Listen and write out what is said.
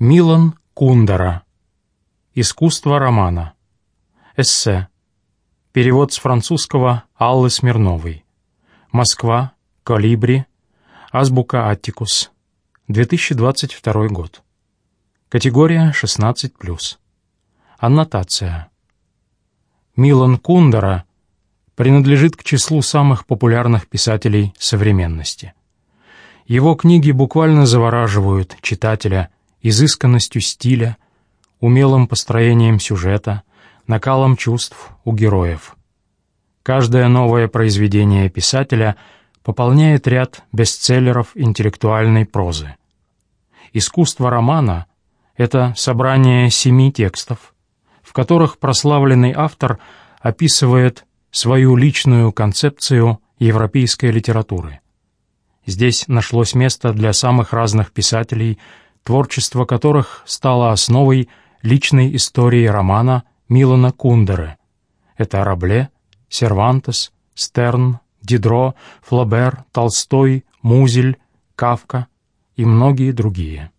Милан Кундера. Искусство романа. Эссе. Перевод с французского Аллы Смирновой. Москва. Калибри. Азбука Аттикус. 2022 год. Категория 16+. Аннотация. Милан Кундера принадлежит к числу самых популярных писателей современности. Его книги буквально завораживают читателя изысканностью стиля, умелым построением сюжета, накалом чувств у героев. Каждое новое произведение писателя пополняет ряд бестселлеров интеллектуальной прозы. Искусство романа — это собрание семи текстов, в которых прославленный автор описывает свою личную концепцию европейской литературы. Здесь нашлось место для самых разных писателей — творчество которых стало основой личной истории романа Милана Кундеры. Это Рабле, Сервантес, Стерн, Дидро, Флобер, Толстой, Музель, Кавка и многие другие.